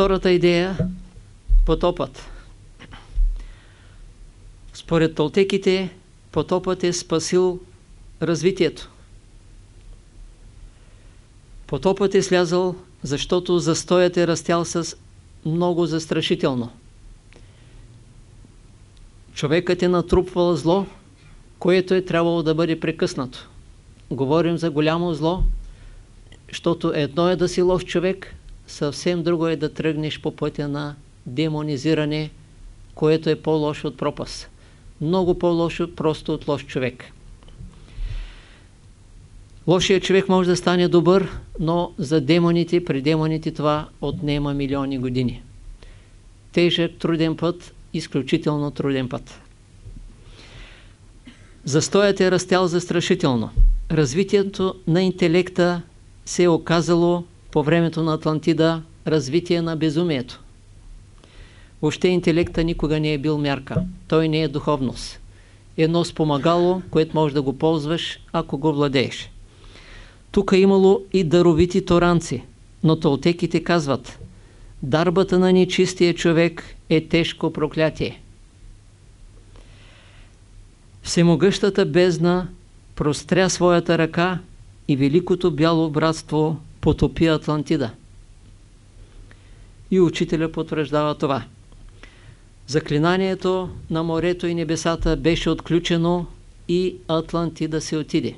Втората идея – потопът. Според толтеките, потопът е спасил развитието. Потопът е слязал, защото застоят е растял с много застрашително. Човекът е натрупвал зло, което е трябвало да бъде прекъснато. Говорим за голямо зло, защото едно е да си лош човек, съвсем друго е да тръгнеш по пътя на демонизиране, което е по-лошо от пропаст. Много по-лошо просто от лош човек. Лошият човек може да стане добър, но за демоните, при демоните това отнема милиони години. Тежък, труден път, изключително труден път. Застоят е растял застрашително. Развитието на интелекта се е оказало по времето на Атлантида развитие на безумието. Въобще интелекта никога не е бил мярка. Той не е духовност. Едно спомагало, което можеш да го ползваш, ако го владееш. Тук е имало и даровити торанци, но толтеките казват Дарбата на нечистия човек е тежко проклятие. Всемогъщата бездна простря своята ръка и великото бяло братство потопи Атлантида. И учителя потвърждава това. Заклинанието на морето и небесата беше отключено и Атлантида се отиде.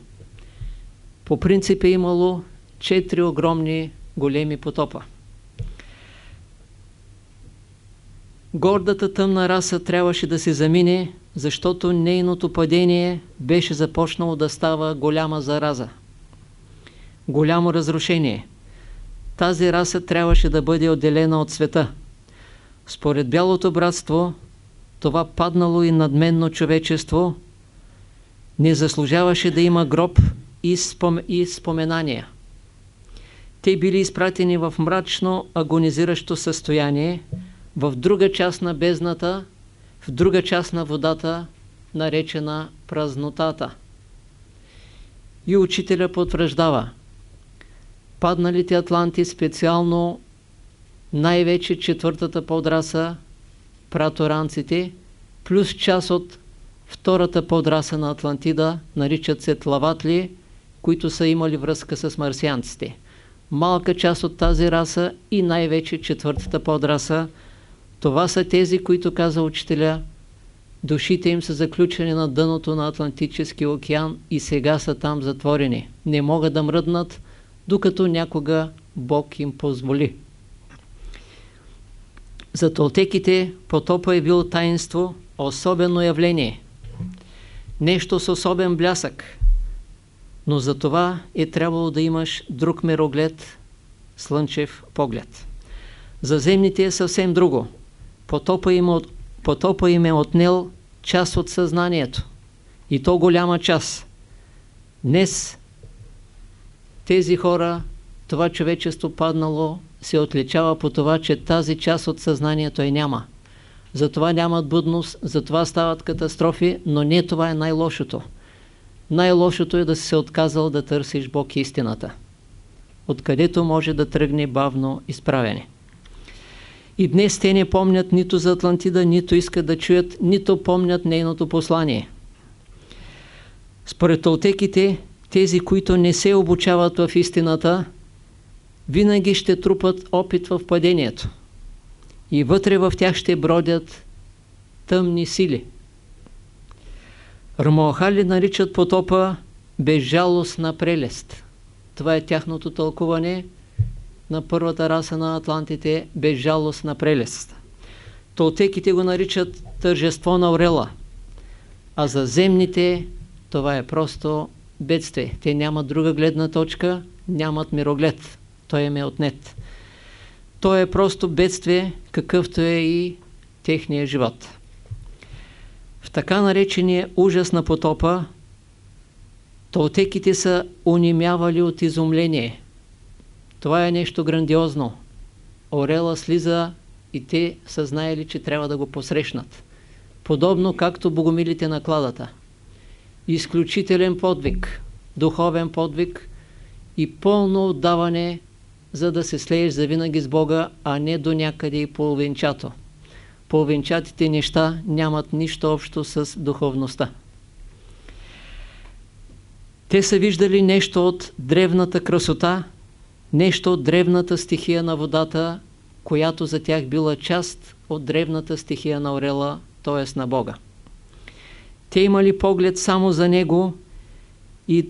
По принцип е имало четири огромни големи потопа. Гордата тъмна раса трябваше да се замине, защото нейното падение беше започнало да става голяма зараза. Голямо разрушение. Тази раса трябваше да бъде отделена от света. Според Бялото братство, това паднало и надменно човечество не заслужаваше да има гроб и, спом... и споменания. Те били изпратени в мрачно агонизиращо състояние, в друга част на бездната, в друга част на водата, наречена празнотата. И учителя потвърждава, падналите атланти специално най-вече четвъртата подраса, праторанците, плюс част от втората подраса на Атлантида, наричат се тлаватли, които са имали връзка с марсианците. Малка част от тази раса и най-вече четвъртата подраса, това са тези, които каза учителя, душите им са заключени на дъното на Атлантическия океан и сега са там затворени. Не могат да мръднат, докато някога Бог им позволи. За толтеките потопа е бил таинство, особено явление. Нещо с особен блясък. Но за това е трябвало да имаш друг мероглед, слънчев поглед. За земните е съвсем друго. Потопа им, от, потопа им е отнел част от съзнанието. И то голяма част. Днес тези хора, това човечество паднало, се отличава по това, че тази част от съзнанието е няма. Затова нямат будност, затова стават катастрофи, но не това е най-лошото. Най-лошото е да си се отказал да търсиш Бог истината, откъдето може да тръгне бавно изправене. И днес те не помнят нито за Атлантида, нито искат да чуят, нито помнят нейното послание. Според толтеките, тези, които не се обучават в истината, винаги ще трупат опит в падението. И вътре в тях ще бродят тъмни сили. Рамоахали наричат потопа безжалостна прелест. Това е тяхното тълкуване на първата раса на атлантите безжалостна прелест. Толтеките го наричат тържество на орела, а за земните това е просто бедствие. Те нямат друга гледна точка, нямат мироглед. Той им е отнет. То е просто бедствие, какъвто е и техния живот. В така наречения ужас на потопа, толтеките са унимявали от изумление. Това е нещо грандиозно. Орела слиза и те са знаели, че трябва да го посрещнат. Подобно както богомилите на кладата. Изключителен подвиг, духовен подвиг и пълно отдаване за да се слееш завинаги с Бога, а не до някъде и половинчато. Половинчатите неща нямат нищо общо с духовността. Те са виждали нещо от древната красота, нещо от древната стихия на водата, която за тях била част от древната стихия на орела, т.е. на Бога. Те имали поглед само за Него, и,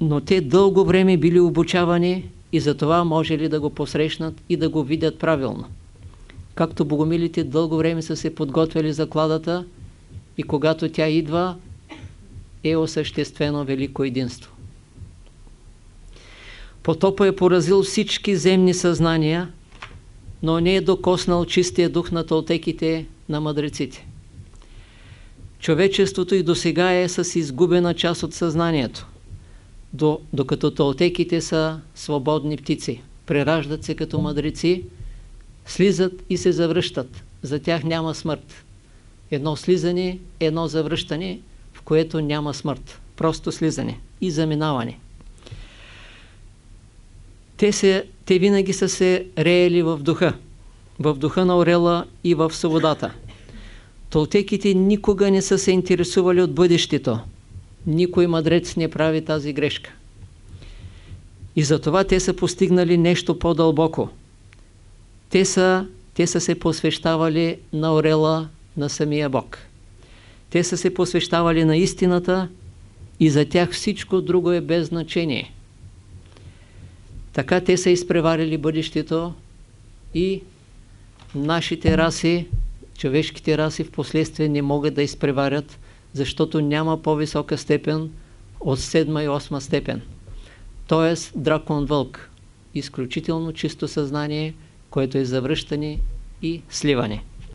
но те дълго време били обучавани и затова може ли да го посрещнат и да го видят правилно. Както богомилите дълго време са се подготвили за кладата и когато тя идва, е осъществено велико единство. Потопа е поразил всички земни съзнания, но не е докоснал чистия дух на толтеките на мъдреците. Човечеството и до сега е с изгубена част от съзнанието, до, докато толтеките са свободни птици. Прераждат се като мъдреци, слизат и се завръщат. За тях няма смърт. Едно слизане, едно завръщане, в което няма смърт. Просто слизане и заминаване. Те, се, те винаги са се реели в духа. В духа на орела и в свободата. Толтеките никога не са се интересували от бъдещето. Никой мъдрец не прави тази грешка. И затова те са постигнали нещо по-дълбоко. Те са, те са се посвещавали на орела на самия Бог. Те са се посвещавали на истината и за тях всичко друго е без значение. Така те са изпреварили бъдещето и нашите раси човешките раси в последствие не могат да изпреварят, защото няма по-висока степен от седма и осма степен. Тоест дракон вълк. Изключително чисто съзнание, което е завръщане и сливане.